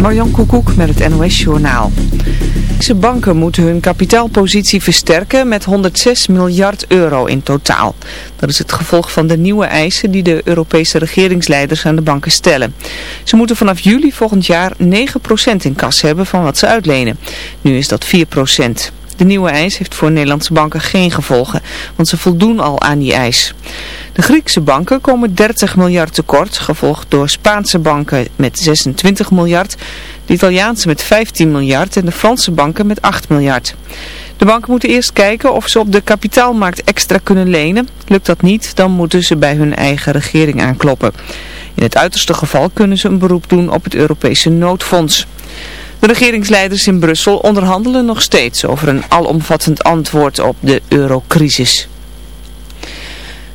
Marjan Koekoek met het NOS Journaal. De banken moeten hun kapitaalpositie versterken met 106 miljard euro in totaal. Dat is het gevolg van de nieuwe eisen die de Europese regeringsleiders aan de banken stellen. Ze moeten vanaf juli volgend jaar 9% in kas hebben van wat ze uitlenen. Nu is dat 4%. De nieuwe eis heeft voor Nederlandse banken geen gevolgen, want ze voldoen al aan die eis. De Griekse banken komen 30 miljard tekort, gevolgd door Spaanse banken met 26 miljard, de Italiaanse met 15 miljard en de Franse banken met 8 miljard. De banken moeten eerst kijken of ze op de kapitaalmarkt extra kunnen lenen. Lukt dat niet, dan moeten ze bij hun eigen regering aankloppen. In het uiterste geval kunnen ze een beroep doen op het Europese noodfonds. De regeringsleiders in Brussel onderhandelen nog steeds over een alomvattend antwoord op de eurocrisis.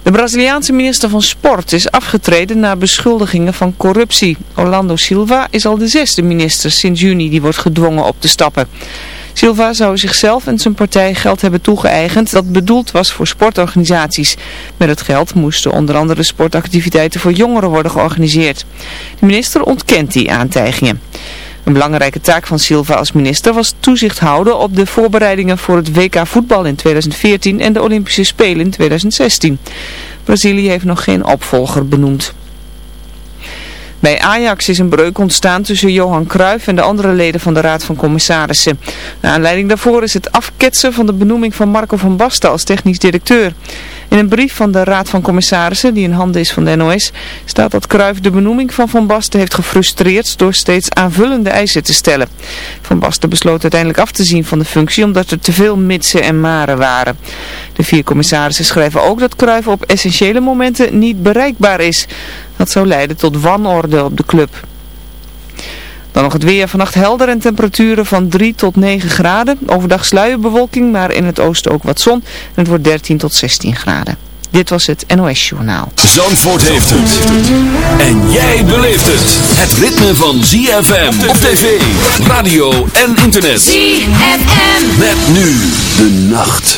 De Braziliaanse minister van Sport is afgetreden na beschuldigingen van corruptie. Orlando Silva is al de zesde minister sinds juni die wordt gedwongen op te stappen. Silva zou zichzelf en zijn partij geld hebben toegeëigend dat bedoeld was voor sportorganisaties. Met het geld moesten onder andere sportactiviteiten voor jongeren worden georganiseerd. De minister ontkent die aantijgingen. Een belangrijke taak van Silva als minister was toezicht houden op de voorbereidingen voor het WK voetbal in 2014 en de Olympische Spelen in 2016. Brazilië heeft nog geen opvolger benoemd. Bij Ajax is een breuk ontstaan tussen Johan Cruijff en de andere leden van de Raad van Commissarissen. De aanleiding daarvoor is het afketsen van de benoeming van Marco van Basten als technisch directeur. In een brief van de Raad van Commissarissen, die in handen is van de NOS, staat dat Cruijff de benoeming van Van Basten heeft gefrustreerd door steeds aanvullende eisen te stellen. Van Basten besloot uiteindelijk af te zien van de functie omdat er te veel mitsen en maren waren. De vier commissarissen schrijven ook dat Cruijff op essentiële momenten niet bereikbaar is. Dat zou leiden tot wanorde op de club. Dan nog het weer. Vannacht helder en temperaturen van 3 tot 9 graden. Overdag sluierbewolking, maar in het oosten ook wat zon. En het wordt 13 tot 16 graden. Dit was het NOS Journaal. Zandvoort heeft het. En jij beleeft het. Het ritme van ZFM op tv, radio en internet. ZFM. Met nu de nacht.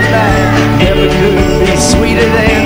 night never could be sweeter than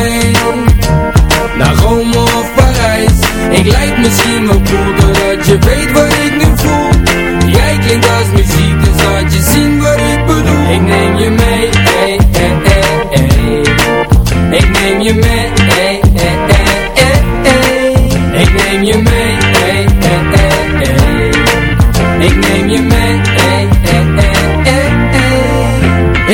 Ik lijk misschien wel cool Doordat je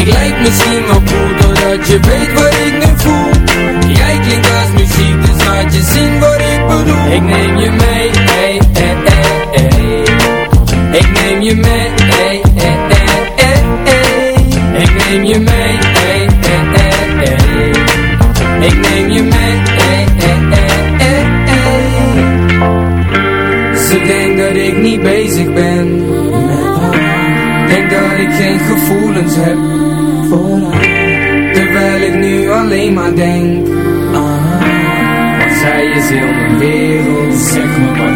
Ik lijk misschien wel cool Doordat je weet wat ik nu voel Jij klinkt als muziek Dus laat je zien wat ik bedoel Ik neem je mee ey, ey, ey, ey. Ik neem je mee ey, ey, ey, ey, ey. Ik neem je mee ey, ey, ey, ey. Ik neem je mee ey, ey, ey, ey, ey. Ze denkt dat ik niet bezig ben geen gevoelens heb voor haar. Terwijl ik nu alleen maar denk haar Want zij is heel mijn wereld. Zeg me wat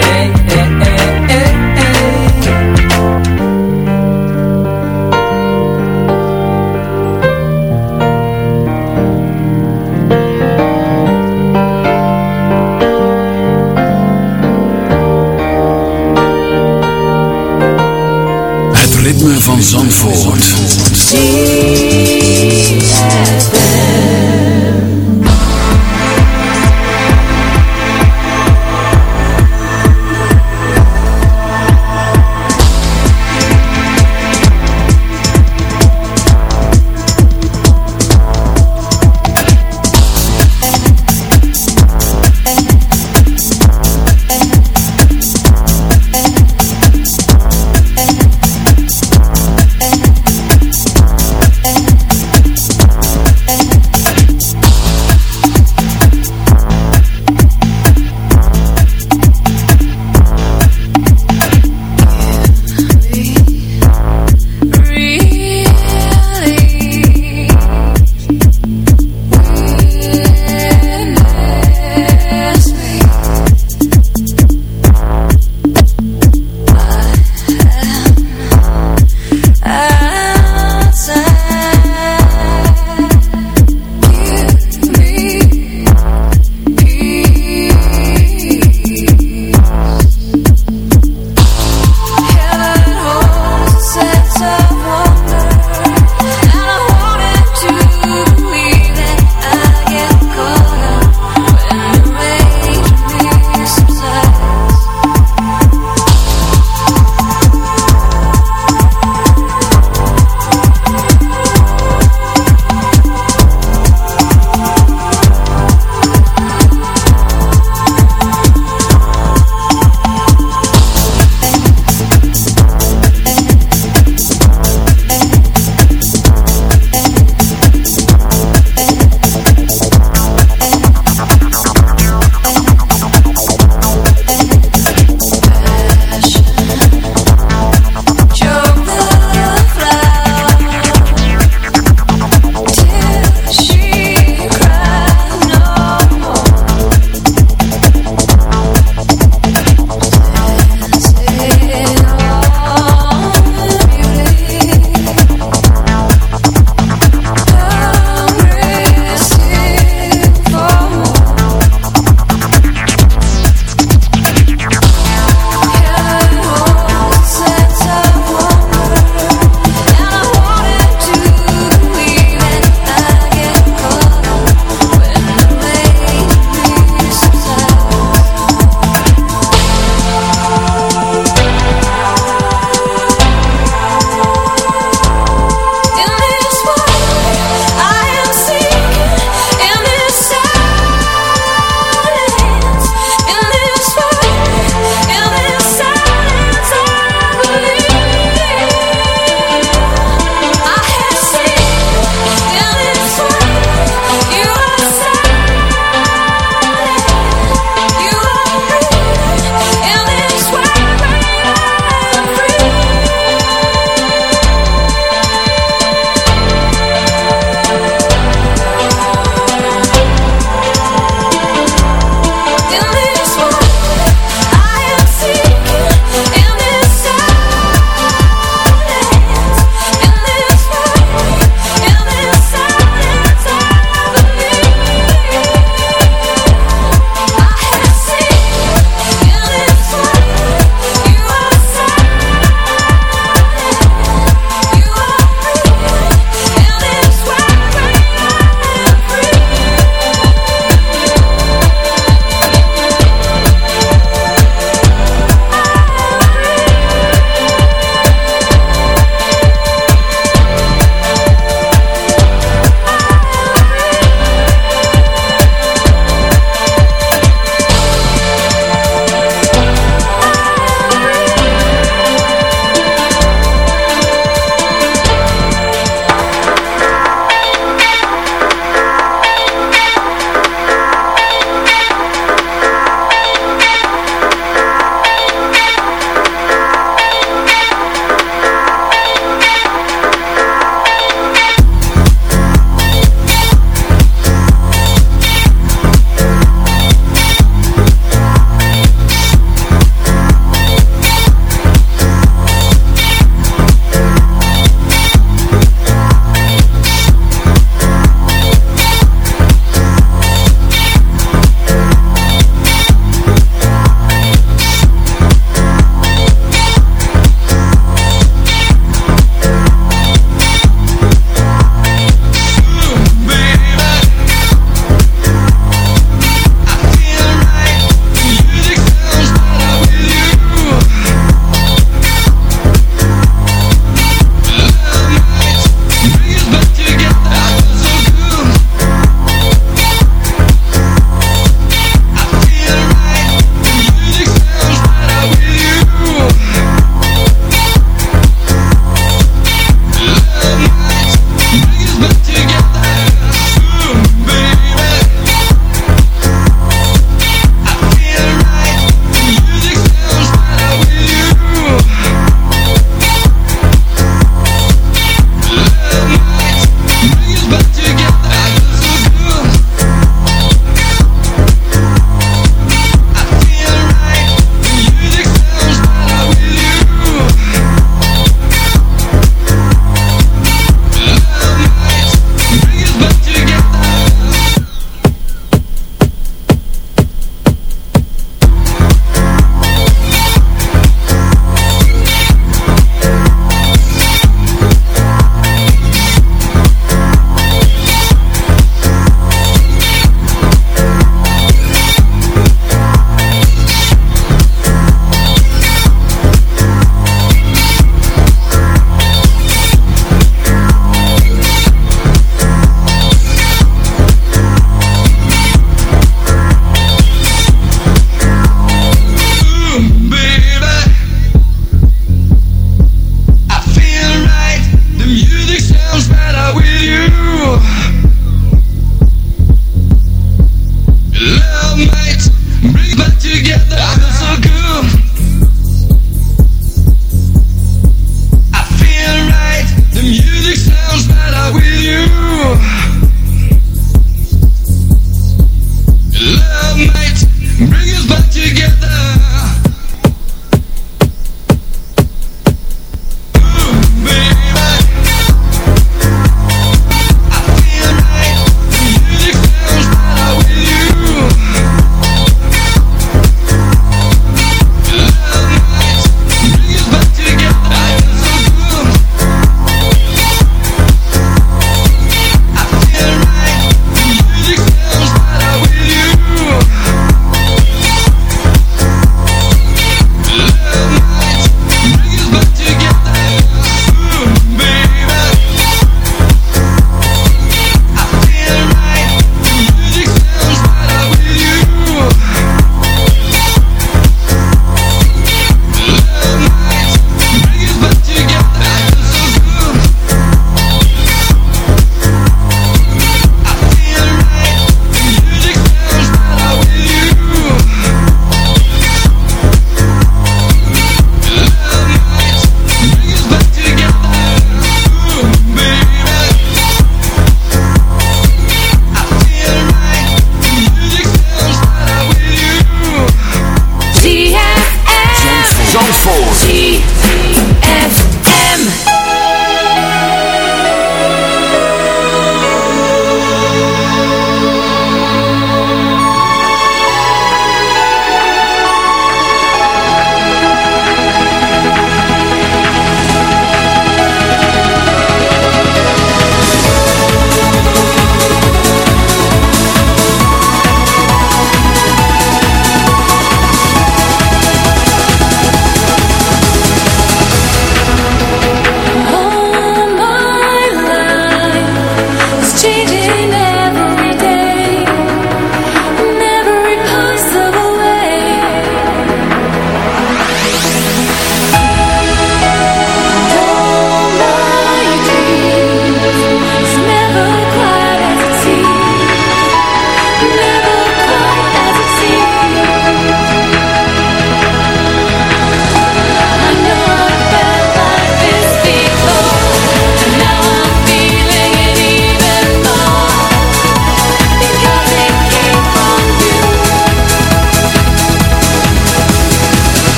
van Zandvoort.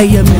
ella me